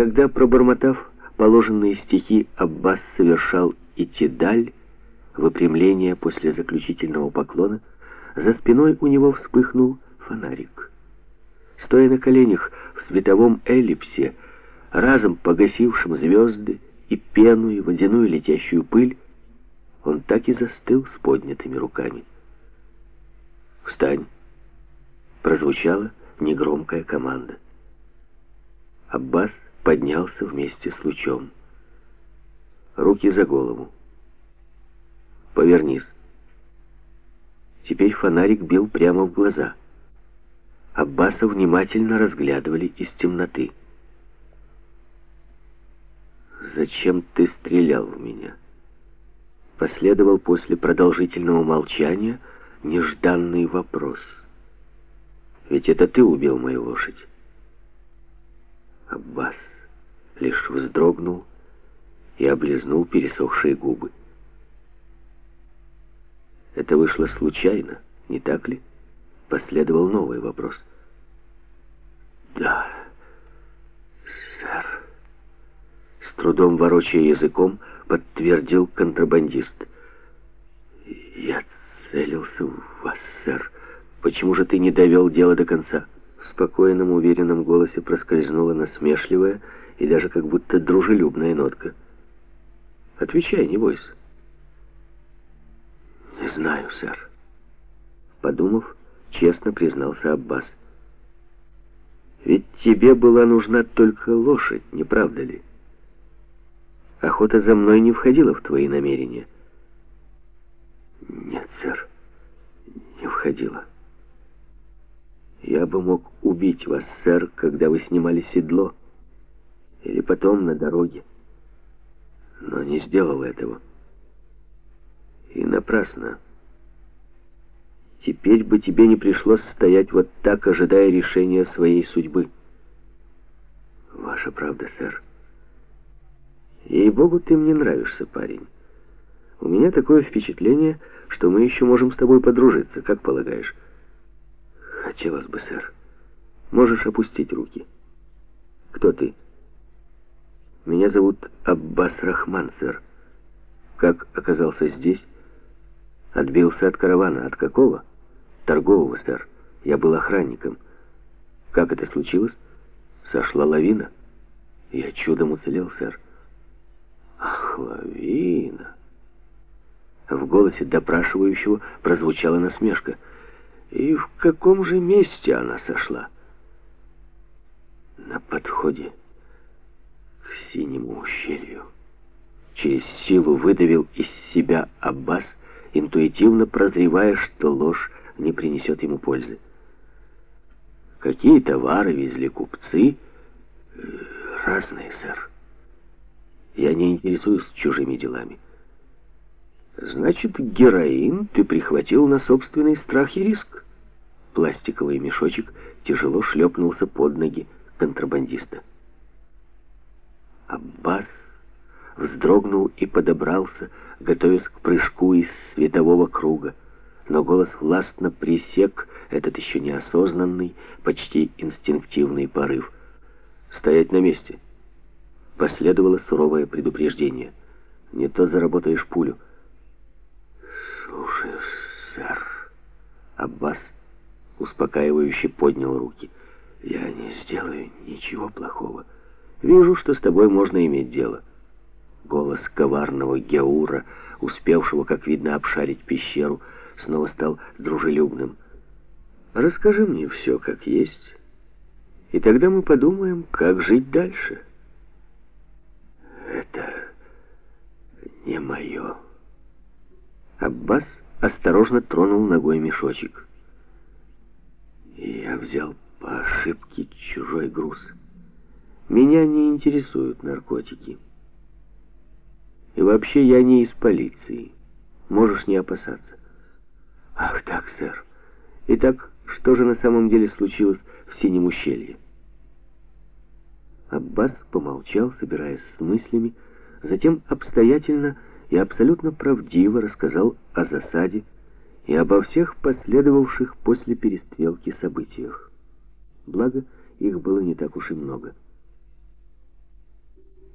Когда, пробормотав положенные стихи, Аббас совершал итидаль, выпрямление после заключительного поклона, за спиной у него вспыхнул фонарик. Стоя на коленях в световом эллипсе, разом погасившем звезды и пену, и водяную летящую пыль, он так и застыл с поднятыми руками. «Встань!» — прозвучала негромкая команда. Аббас поднялся вместе с лучом. Руки за голову. «Повернись». Теперь фонарик бил прямо в глаза. Аббаса внимательно разглядывали из темноты. «Зачем ты стрелял в меня?» Последовал после продолжительного молчания нежданный вопрос. «Ведь это ты убил мою лошадь». Аббас лишь вздрогнул и облизнул пересохшие губы. Это вышло случайно, не так ли? Последовал новый вопрос. Да, сэр. С трудом ворочая языком, подтвердил контрабандист. Я целился в вас, сэр. Почему же ты не довел дело до конца? В спокойном, уверенном голосе проскользнула насмешливая и даже как будто дружелюбная нотка. Отвечай, не бойся. «Не знаю, сэр». Подумав, честно признался Аббас. «Ведь тебе была нужна только лошадь, не правда ли? Охота за мной не входила в твои намерения». «Нет, сэр, не входила». «Я бы мог убить вас, сэр, когда вы снимали седло, или потом на дороге, но не сделал этого». И напрасно. Теперь бы тебе не пришлось стоять вот так, ожидая решения своей судьбы. Ваша правда, сэр. Ей-богу, ты мне нравишься, парень. У меня такое впечатление, что мы еще можем с тобой подружиться, как полагаешь? Хотелось бы, сэр. Можешь опустить руки. Кто ты? Меня зовут Аббас Рахман, сэр. Как оказался здесь? Отбился от каравана. От какого? Торгового, сэр. Я был охранником. Как это случилось? Сошла лавина. Я чудом уцелел, сэр. Ах, лавина. В голосе допрашивающего прозвучала насмешка. И в каком же месте она сошла? На подходе к синему ущелью. Через силу выдавил из себя Аббас, интуитивно прозревая, что ложь не принесет ему пользы. Какие товары везли купцы? Э, разные, сэр. Я не интересуюсь чужими делами. Значит, героин ты прихватил на собственный страх и риск. Пластиковый мешочек тяжело шлепнулся под ноги контрабандиста. Аббас вздрогнул и подобрался, готовясь к прыжку из светового круга. Но голос властно пресек этот еще неосознанный, почти инстинктивный порыв. «Стоять на месте!» Последовало суровое предупреждение. «Не то заработаешь пулю». «Слушаюсь, сэр». Аббас успокаивающе поднял руки. «Я не сделаю ничего плохого. Вижу, что с тобой можно иметь дело». Голос коварного Геура, успевшего, как видно, обшарить пещеру, снова стал дружелюбным. «Расскажи мне все как есть, и тогда мы подумаем, как жить дальше». «Это не мое». Аббас осторожно тронул ногой мешочек. «Я взял по ошибке чужой груз. Меня не интересуют наркотики». И вообще я не из полиции. Можешь не опасаться. Ах так, сэр. Итак, что же на самом деле случилось в Синем ущелье? Аббас помолчал, собираясь с мыслями, затем обстоятельно и абсолютно правдиво рассказал о засаде и обо всех последовавших после перестрелки событиях. Благо, их было не так уж и много.